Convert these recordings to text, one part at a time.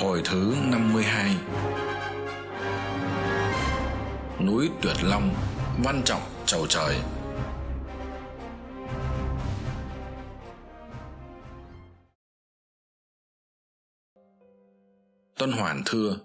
Hồi thứ 52 Núi Tuyệt Long, Văn Trọng trầu Trời. Tuân Hoàn thưa,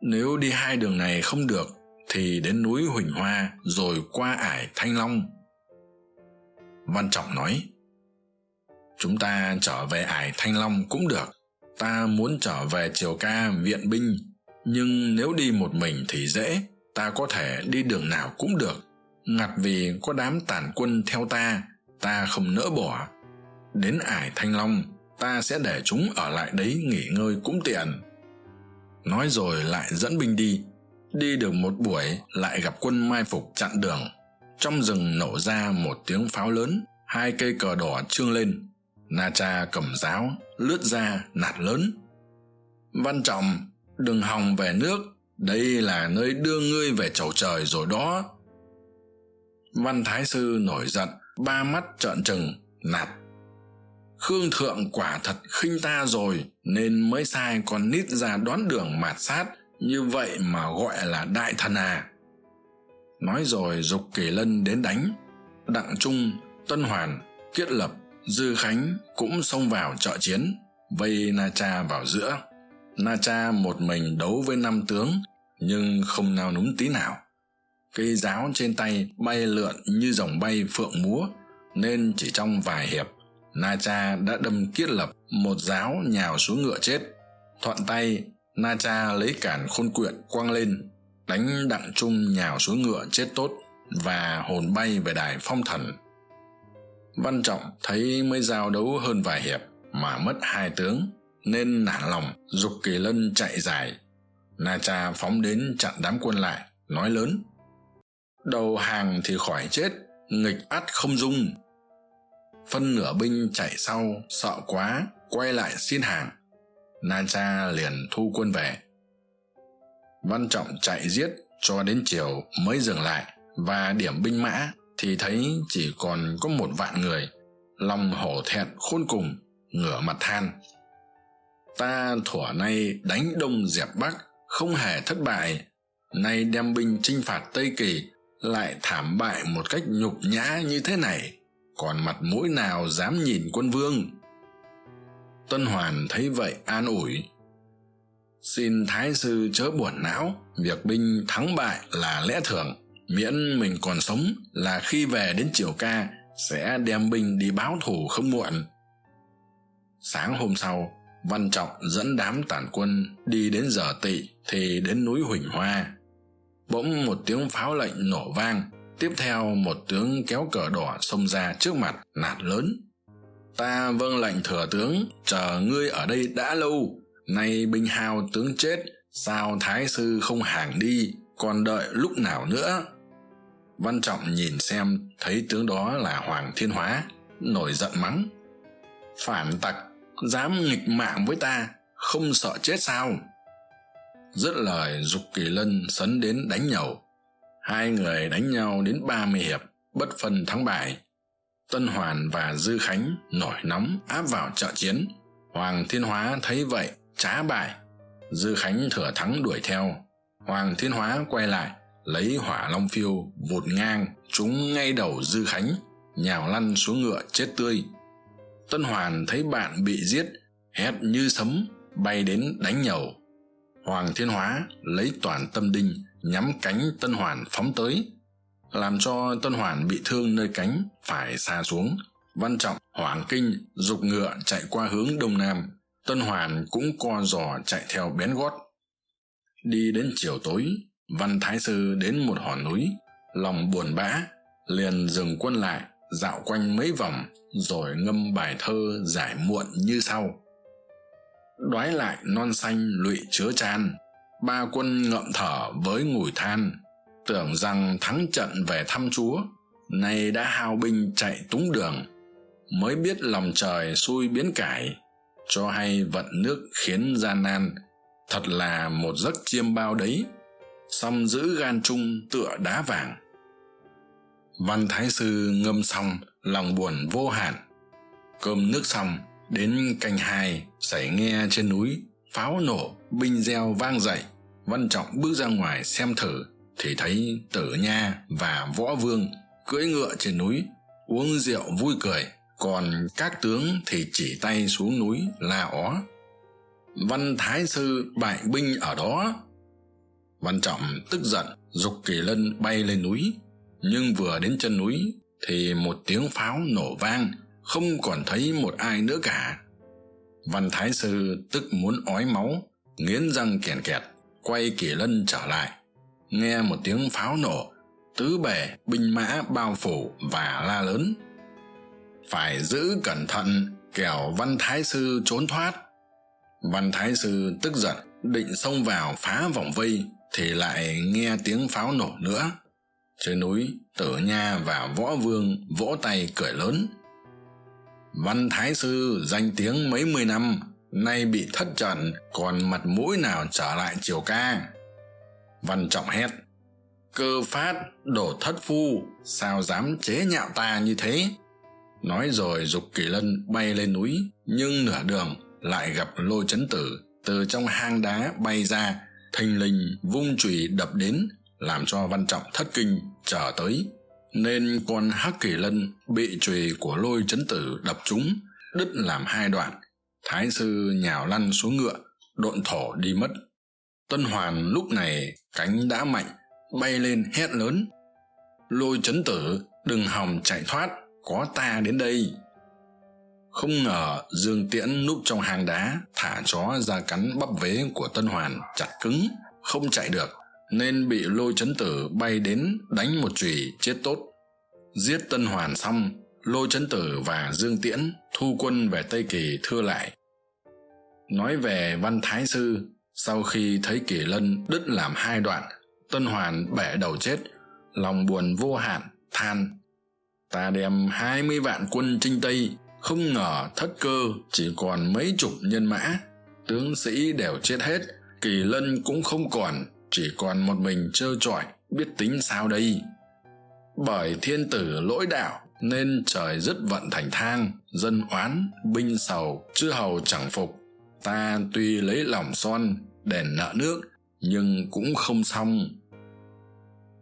Nếu đi hai đường này không được, thì đến núi Huỳnh Hoa rồi qua ải Thanh Long. Văn Trọng nói, Chúng ta trở về ải Thanh Long cũng được ta muốn trở về triều ca viện binh. Nhưng nếu đi một mình thì dễ, ta có thể đi đường nào cũng được. Ngặt vì có đám tàn quân theo ta ta không nỡ bỏ. Đến ải thanh long, ta sẽ để chúng ở lại đấy nghỉ ngơi cũng tiện. Nói rồi lại dẫn binh đi. Đi được một buổi, lại gặp quân mai phục chặn đường. Trong rừng nổ ra một tiếng pháo lớn, hai cây cờ đỏ trương lên. Na cha cầm giáo lướt ra nạt lớn. Văn trọng, đừng hòng về nước, đây là nơi đưa ngươi về chầu trời rồi đó. Văn thái sư nổi giận, ba mắt trợn trừng, nạt. Khương thượng quả thật khinh ta rồi, nên mới sai con nít ra đoán đường mạt sát, như vậy mà gọi là đại thần à. Nói rồi g ụ c kỳ lân đến đánh. Đặng trung, tân hoàn, kiết lập dư khánh cũng xông vào trợ chiến, vây na cha vào giữa. Na cha một mình đấu với năm tướng, nhưng không nao núng tí nào. Cây giáo trên tay bay lượn như dòng bay phượng múa, nên chỉ trong vài hiệp, na cha đã đâm kiết lập một giáo nhào xuống ngựa chết. Thuận tay, na cha lấy cản khôn quyện quăng lên, đánh đặng trung nhào xuống ngựa chết tốt và hồn bay về đài phong thần văn trọng thấy mới giao đấu hơn vài hiệp mà mất hai tướng, nên nản lòng g ụ c kỳ lân chạy dài. Na cha phóng đến chặn đám quân lại, nói lớn, đầu hàng thì khỏi chết, nghịch ắt không dung. Phân nửa binh chạy sau, sợ quá, quay lại xin hàng. Na cha liền thu quân về. Văn trọng chạy giết cho đến chiều mới dừng lại và điểm binh mã thì thấy chỉ còn có một vạn người, lòng hổ thẹn khôn cùng, ngửa mặt than. Ta thuở nay đánh đông dẹp bắc, không hề thất bại. Nay đem binh chinh phạt tây kỳ, lại thảm bại một cách nhục nhã như thế này. Còn mặt mũi nào dám nhìn quân vương? Tuân hoàn thấy vậy an ủi. Xin thái sư chớ buồn não, việc binh thắng bại là lẽ thường miễn mình còn sống là khi về đến triều ca, sẽ đem binh đi báo thù không muộn. Sáng hôm sau, văn trọng dẫn đám tản quân đi đến giờ tỵ thì đến núi huỳnh hoa. Bỗng một tiếng pháo lệnh nổ vang, tiếp theo một tướng kéo cờ đỏ xông ra trước mặt, nạt lớn. Ta vâng lệnh thừa tướng, chờ ngươi ở đây đã lâu. Nay binh hao tướng chết, sao thái sư không hàng đi, còn đợi lúc nào nữa? Văn trọng nhìn xem, thấy tướng đó là hoàng thiên hóa, nổi giận mắng. Phản tặc, dám nghịch mạng với ta, không sợ chết sao? Dứt lời g ụ c kỳ lân sấn đến đánh nhầu hai người đánh nhau đến ba mươi hiệp, bất phân thắng bại. Tân hoàn và dư khánh nổi nóng áp vào trợ chiến. Hoàng thiên hóa thấy vậy, trá bại. Dư khánh thừa thắng đuổi theo. Hoàng thiên hóa quay lại lấy hỏa long phiêu vụt ngang, trúng ngay đầu dư khánh, nhào lăn xuống ngựa chết tươi. Tân hoàn thấy bạn bị giết, hét như sấm, bay đến đánh nhầu. Hoàng thiên hóa lấy toàn tâm đinh, nhắm cánh tân hoàn phóng tới. Làm cho tân hoàn bị thương nơi cánh, phải xa xuống. Văn trọng hoảng kinh g ụ c ngựa chạy qua hướng đông nam. Tân hoàn cũng co giò chạy theo bén gót. Đi đến chiều tối văn thái sư đến một hòn núi, lòng buồn bã, liền dừng quân lại, dạo quanh mấy vòng, rồi ngâm bài thơ giải muộn như sau. Đoái lại non xanh lụy chứa chan, ba quân ngậm thở với ngùi than, tưởng rằng thắng trận về thăm chúa, nay đã hao binh chạy túng đường, mới biết lòng trời xui biến cải, cho hay vận nước khiến gian nan, thật là một giấc chiêm bao đấy song giữ gan trung tựa đá vàng. Văn thái sư ngâm xong, lòng buồn vô hạn. Cơm nước xong, đến canh hai xảy nghe trên núi, pháo nổ, binh reo vang dậy. Văn trọng bước ra ngoài xem thử, thì thấy tử nha và võ vương cưỡi ngựa trên núi, uống rượu vui cười. Còn các tướng thì chỉ tay xuống núi la ó. Văn thái sư bại binh ở đó văn trọng tức giận dục kỳ lân bay lên núi. Nhưng vừa đến chân núi thì một tiếng pháo nổ vang, không còn thấy một ai nữa cả. Văn thái sư tức muốn ói máu, nghiến răng kèn kẹt, quay kỳ lân trở lại. Nghe một tiếng pháo nổ, tứ bề, binh mã bao phủ và la lớn. Phải giữ cẩn thận, kẻo văn thái sư trốn thoát. Văn thái sư tức giận, định xông vào phá vòng vây thì lại nghe tiếng pháo nổ nữa. Trên núi, tử nha và võ vương vỗ tay cười lớn. Văn thái sư danh tiếng mấy mươi năm, nay bị thất trận, còn mặt mũi nào trở lại triều ca? Văn trọng hét, cơ phát đổ thất phu, sao dám chế nhạo ta như thế? Nói rồi g ụ c kỳ lân bay lên núi, nhưng nửa đường lại gặp lôi chấn tử từ trong hang đá bay ra thình lình vung chùy đập đến, làm cho văn trọng thất kinh trở tới. Nên con hắc kỳ lân bị chùy của lôi chấn tử đập trúng, đứt làm hai đoạn. Thái sư nhào lăn xuống ngựa, độn thổ đi mất. Tân hoàn lúc này cánh đã mạnh, bay lên hét lớn. Lôi chấn tử đừng hòng chạy thoát, có ta đến đây không ngờ dương tiễn núp trong hang đá, thả chó ra cắn bắp vế của tân hoàn chặt cứng, không chạy được, nên bị lôi chấn tử bay đến đánh một chùy chết tốt. Giết tân hoàn xong, lôi chấn tử và dương tiễn thu quân về tây kỳ thưa lại. Nói về văn thái sư, sau khi thấy kỳ lân đứt làm hai đoạn, tân hoàn bẻ đầu chết, lòng buồn vô hạn, than. Ta đem hai mươi vạn quân chinh tây không ngờ thất cơ, chỉ còn mấy chục nhân mã. Tướng sĩ đều chết hết, kỳ lân cũng không còn, chỉ còn một mình trơ trọi, biết tính sao đây? Bởi thiên tử lỗi đạo, nên trời dứt vận thành thang, dân oán, binh sầu, chư hầu chẳng phục. Ta tuy lấy lòng son, đền nợ nước, nhưng cũng không xong.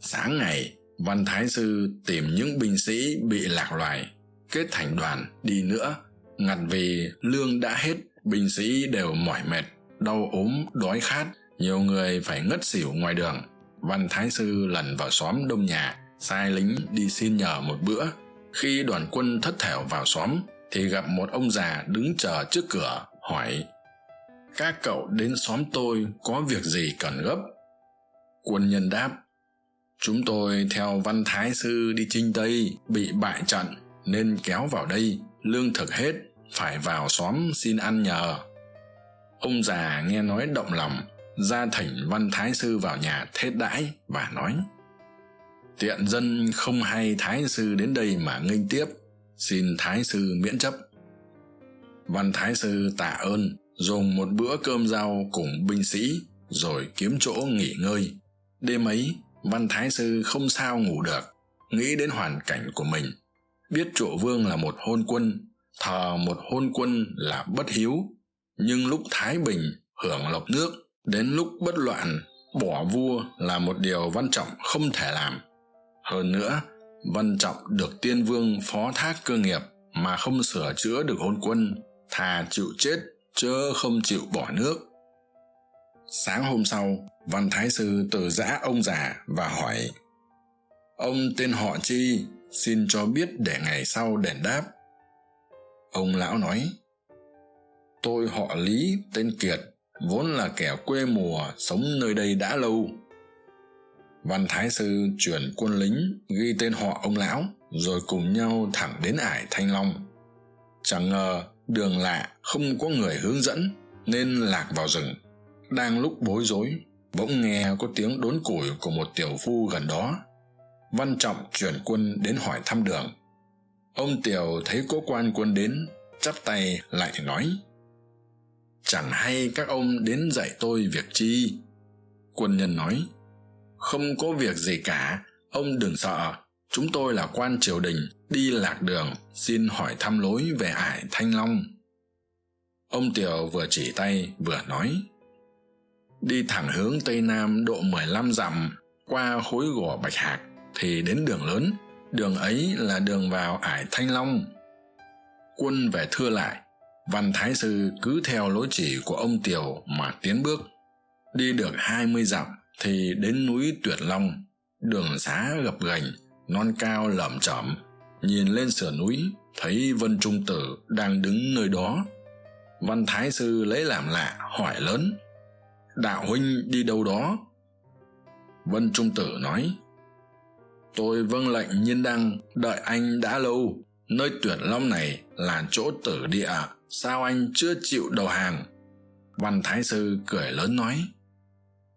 Sáng ngày, văn thái sư tìm những binh sĩ bị lạc loài kết thành đoàn đi nữa. Ngặt vì lương đã hết, binh sĩ đều mỏi mệt, đau ốm, đói khát. Nhiều người phải ngất xỉu ngoài đường. Văn thái sư lần vào xóm đông nhà, sai lính đi xin nhờ một bữa. Khi đoàn quân thất thểu vào xóm, thì gặp một ông già đứng chờ trước cửa, hỏi, các cậu đến xóm tôi có việc gì cần gấp? Quân nhân đáp, chúng tôi theo văn thái sư đi chinh tây, bị bại trận nên kéo vào đây, lương thực hết, phải vào xóm xin ăn nhờ ông già nghe nói động lòng ra thỉnh văn thái sư vào nhà thết đãi và nói, tiện dân không hay thái sư đến đây mà nghênh tiếp, xin thái sư miễn chấp. Văn thái sư tạ ơn, dùng một bữa cơm rau cùng binh sĩ, rồi kiếm chỗ nghỉ ngơi. Đêm ấy, văn thái sư không sao ngủ được, nghĩ đến hoàn cảnh của mình biết trụ vương là một hôn quân, thờ một hôn quân là bất hiếu. Nhưng lúc thái bình hưởng lộc nước, đến lúc bất loạn, bỏ vua là một điều văn trọng không thể làm. Hơn nữa, văn trọng được tiên vương phó thác cơ nghiệp mà không sửa chữa được hôn quân, thà chịu chết chớ không chịu bỏ nước. Sáng hôm sau, văn thái sư từ giã ông già và hỏi, ông tên họ chi? Xin cho biết để ngày sau đền đáp. Ông lão nói, tôi họ lý, tên kiệt, vốn là kẻ quê mùa, sống nơi đây đã lâu. Văn thái sư chuyển quân lính, ghi tên họ ông lão, rồi cùng nhau thẳng đến ải thanh long. Chẳng ngờ đường lạ, không có người hướng dẫn, nên lạc vào rừng. Đang lúc bối rối, bỗng nghe có tiếng đốn củi của một tiểu phu gần đó văn trọng chuyển quân đến hỏi thăm đường. Ông tiều thấy cố quan quân đến, chắp tay lại nói, chẳng hay các ông đến dạy tôi việc chi? Quân nhân nói, không có việc gì cả, ông đừng sợ. Chúng tôi là quan triều đình, đi lạc đường, xin hỏi thăm lối về ải thanh long. Ông tiều vừa chỉ tay, vừa nói, đi thẳng hướng tây nam độ mười lăm dặm, qua khối gò bạch hạc thì đến đường lớn, đường ấy là đường vào ải thanh long. Quân về thưa lại, văn thái sư cứ theo lối chỉ của ông tiều mà tiến bước. Đi được hai mươi dặm thì đến núi tuyệt long, đường xá gập ghềnh, non cao lởm chởm. Nhìn lên sườn núi, thấy vân trung tử đang đứng nơi đó. Văn thái sư lấy làm lạ, hỏi lớn, đạo huynh đi đâu đó? Vân trung tử nói tôi vâng lệnh nhiên đăng, đợi anh đã lâu. Nơi tuyển long này là chỗ tử địa. Sao anh chưa chịu đầu hàng? Văn thái sư cười lớn nói.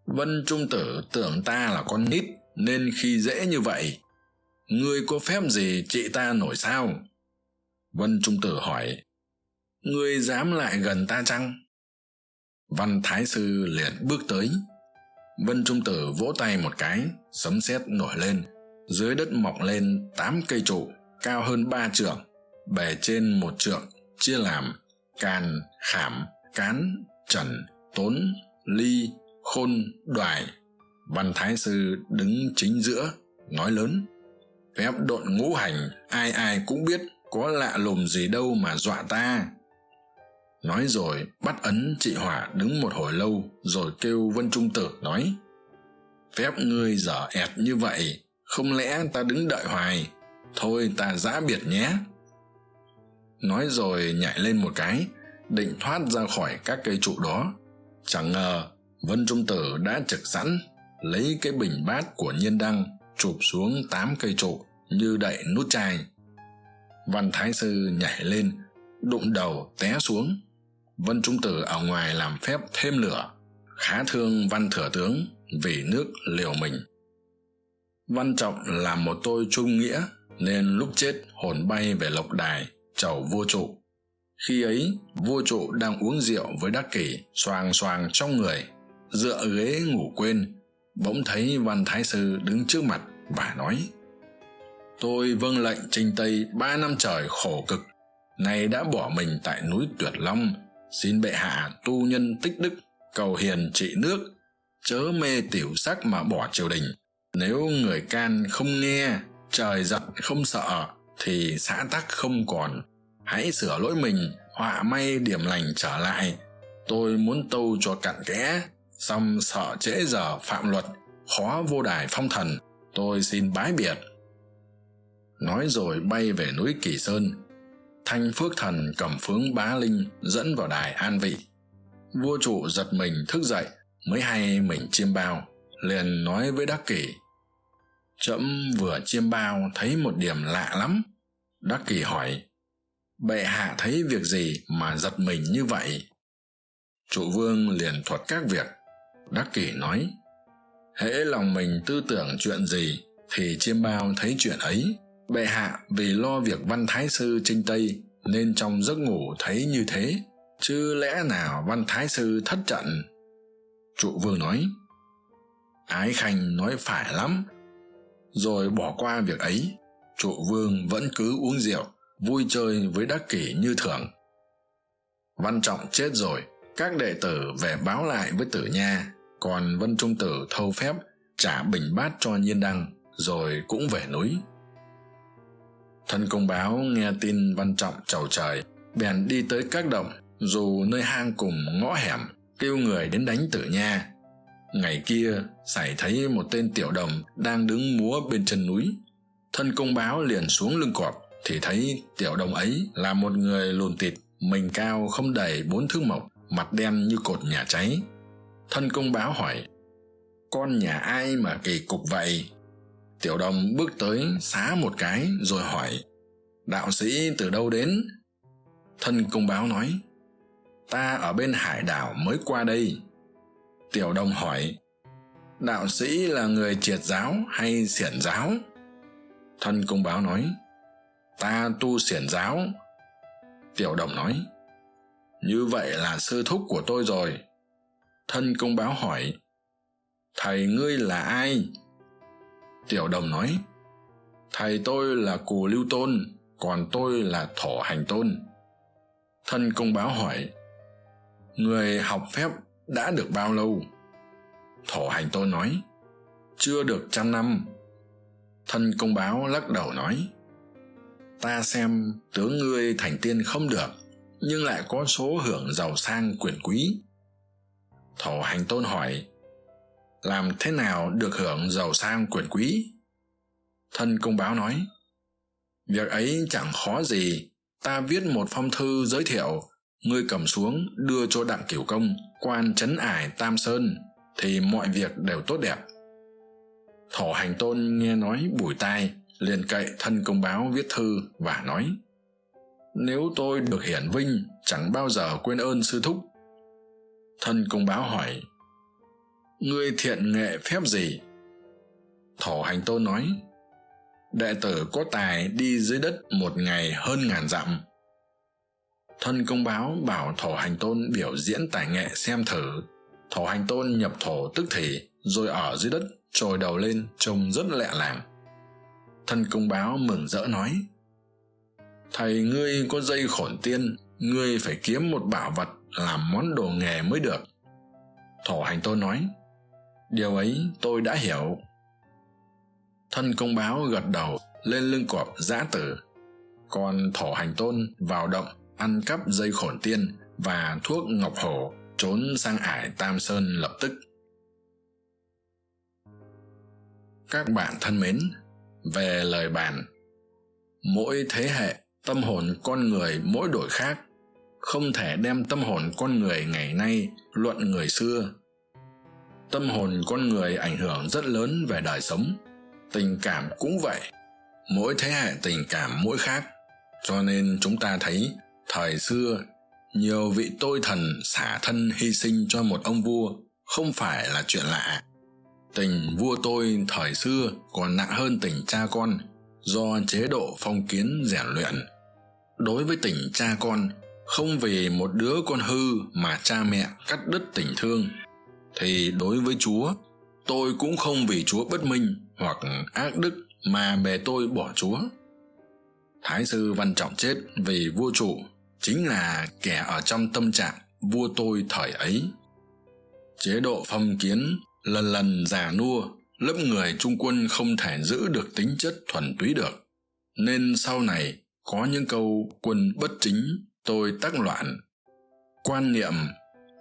Vân trung tử tưởng ta là con nít, nên khi dễ như vậy, ngươi có phép gì trị ta nổi sao? Vân trung tử hỏi. Ngươi dám lại gần ta chăng? Văn thái sư liền bước tới. Vân trung tử vỗ tay một cái, sấm sét nổi lên dưới đất mọc lên tám cây trụ, cao hơn ba trượng, bề trên một trượng, chia làm càn, khảm, cán, trần, tốn, ly, khôn, đoài. Văn thái sư đứng chính giữa, nói lớn. Phép độn ngũ hành, ai ai cũng biết có lạ lùng gì đâu mà dọa ta. Nói rồi, bắt ấn chị hỏa đứng một hồi lâu, rồi kêu vân trung tử, nói, phép ngươi dở ẹt như vậy không lẽ ta đứng đợi hoài? Thôi ta giã biệt nhé. Nói rồi nhảy lên một cái, định thoát ra khỏi các cây trụ đó. Chẳng ngờ, vân trung tử đã trực sẵn, lấy cái bình bát của nhiên đăng chụp xuống tám cây trụ như đậy nút chai. Văn thái sư nhảy lên, đụng đầu té xuống. Vân trung tử ở ngoài làm phép thêm lửa, khá thương văn thừa tướng vì nước liều mình văn trọng là một tôi trung nghĩa nên lúc chết hồn bay về lộc đài, chầu vua trụ. Khi ấy, vua trụ đang uống rượu với đắc kỷ xoàng xoàng trong người, dựa ghế ngủ quên, bỗng thấy văn thái sư đứng trước mặt và nói, tôi vâng lệnh trinh tây ba năm trời khổ cực, nay đã bỏ mình tại núi tuyệt long, xin bệ hạ tu nhân tích đức, cầu hiền trị nước, chớ mê tiểu sắc mà bỏ triều đình nếu người can không nghe, trời giận không sợ, thì xã tắc không còn. Hãy sửa lỗi mình, họa may điểm lành trở lại. Tôi muốn tâu cho cặn kẽ, song sợ trễ giờ phạm luật, khó vô đài phong thần. Tôi xin bái biệt. Nói rồi bay về núi kỳ sơn. Thanh phước thần cầm phướng bá linh dẫn vào đài an vị. Vua trụ giật mình thức dậy, mới hay mình chiêm bao liền nói với đắc kỷ, trẫm vừa chiêm bao thấy một điểm lạ lắm. Đắc kỷ hỏi, bệ hạ thấy việc gì mà giật mình như vậy? Trụ vương liền thuật các việc. Đắc kỷ nói, hễ lòng mình tư tưởng chuyện gì thì chiêm bao thấy chuyện ấy. Bệ hạ vì lo việc văn thái sư trinh tây nên trong giấc ngủ thấy như thế, chứ lẽ nào văn thái sư thất trận? Trụ vương nói ái khanh nói phải lắm. Rồi bỏ qua việc ấy, trụ vương vẫn cứ uống rượu, vui chơi với đắc kỷ như thường. Văn trọng chết rồi, các đệ tử về báo lại với tử nha, còn vân trung tử thâu phép trả bình bát cho nhiên đăng, rồi cũng về núi. Thân công báo nghe tin văn trọng chầu trời, bèn đi tới các động, dù nơi hang cùng ngõ hẻm, kêu người đến đánh tử nha ngày kia sảy thấy một tên tiểu đồng đang đứng múa bên chân núi. Thân công báo liền xuống lưng cọp, thì thấy tiểu đồng ấy là một người lùn tịt, mình cao không đầy bốn thước mộc, mặt đen như cột nhà cháy. Thân công báo hỏi, con nhà ai mà kỳ cục vậy? Tiểu đồng bước tới xá một cái rồi hỏi, đạo sĩ từ đâu đến? Thân công báo nói, ta ở bên hải đảo mới qua đây tiểu đồng hỏi, đạo sĩ là người triệt giáo hay xiển giáo? Thân công báo nói, ta tu xiển giáo. Tiểu đồng nói, như vậy là sư thúc của tôi rồi. Thân công báo hỏi, thầy ngươi là ai? Tiểu đồng nói, thầy tôi là cù lưu tôn, còn tôi là thổ hành tôn. Thân công báo hỏi, người học phép đã được bao lâu? Thổ hành tôn nói, chưa được trăm năm. Thân công báo lắc đầu nói, ta xem tướng ngươi thành tiên không được, nhưng lại có số hưởng giàu sang quyền quý. Thổ hành tôn hỏi, làm thế nào được hưởng giàu sang quyền quý? Thân công báo nói, việc ấy chẳng khó gì, ta viết một phong thư giới thiệu, ngươi cầm xuống đưa cho đặng cửu công quan trấn ải tam sơn thì mọi việc đều tốt đẹp. Thổ hành tôn nghe nói bùi tai, liền cậy thân công báo viết thư và nói, nếu tôi được hiển vinh, chẳng bao giờ quên ơn sư thúc. Thân công báo hỏi, ngươi thiện nghệ phép gì? Thổ hành tôn nói, đệ tử có tài đi dưới đất một ngày hơn ngàn dặm thân công báo bảo thổ hành tôn biểu diễn tài nghệ xem thử. Thổ hành tôn nhập thổ tức thì, rồi ở dưới đất, trồi đầu lên, trông rất lẹ làng. Thân công báo mừng rỡ nói, thầy, ngươi có dây khổn tiên, ngươi phải kiếm một bảo vật làm món đồ nghề mới được. Thổ hành tôn nói, điều ấy tôi đã hiểu. Thân công báo gật đầu, lên lưng cọp giã tử. Còn thổ hành tôn vào động ăn cắp dây khổn tiên và thuốc ngọc hổ trốn sang ải tam sơn lập tức. Các bạn thân mến, về lời bàn. Mỗi thế hệ, tâm hồn con người mỗi đổi khác, không thể đem tâm hồn con người ngày nay luận người xưa. Tâm hồn con người ảnh hưởng rất lớn về đời sống, tình cảm cũng vậy. Mỗi thế hệ tình cảm mỗi khác, cho nên chúng ta thấy thời xưa, nhiều vị tôi thần xả thân hy sinh cho một ông vua không phải là chuyện lạ. Tình vua tôi thời xưa còn nặng hơn tình cha con do chế độ phong kiến rèn luyện. Đối với tình cha con, không vì một đứa con hư mà cha mẹ cắt đứt tình thương, thì đối với chúa, tôi cũng không vì chúa bất minh hoặc ác đức mà bề tôi bỏ chúa. Thái sư văn trọng chết vì vua trụ chính là kẻ ở trong tâm trạng vua tôi thời ấy. Chế độ phong kiến lần lần già nua, lớp người trung quân không thể giữ được tính chất thuần túy được. Nên sau này có những câu quân bất chính, tôi tác loạn. Quan niệm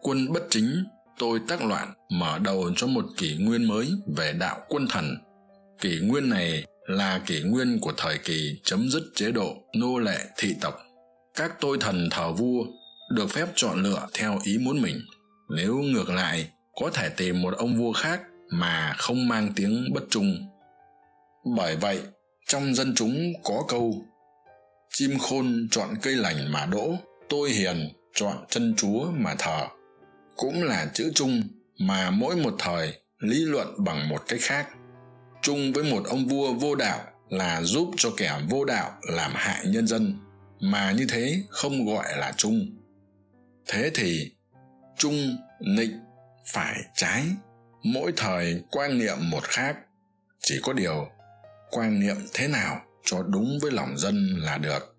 quân bất chính, tôi tác loạn mở đầu cho một kỷ nguyên mới về đạo quân thần. Kỷ nguyên này là kỷ nguyên của thời kỳ chấm dứt chế độ nô lệ thị tộc các tôi thần thờ vua được phép chọn lựa theo ý muốn mình. Nếu ngược lại, có thể tìm một ông vua khác mà không mang tiếng bất trung. Bởi vậy, trong dân chúng có câu, chim khôn chọn cây lành mà đỗ, tôi hiền chọn chân chúa mà thờ. Cũng là chữ chung mà mỗi một thời lý luận bằng một cách khác. Chung với một ông vua vô đạo là giúp cho kẻ vô đạo làm hại nhân dân mà như thế không gọi là chung. Thế thì, chung nịnh phải trái. Mỗi thời quan niệm một khác. Chỉ có điều quan niệm thế nào cho đúng với lòng dân là được.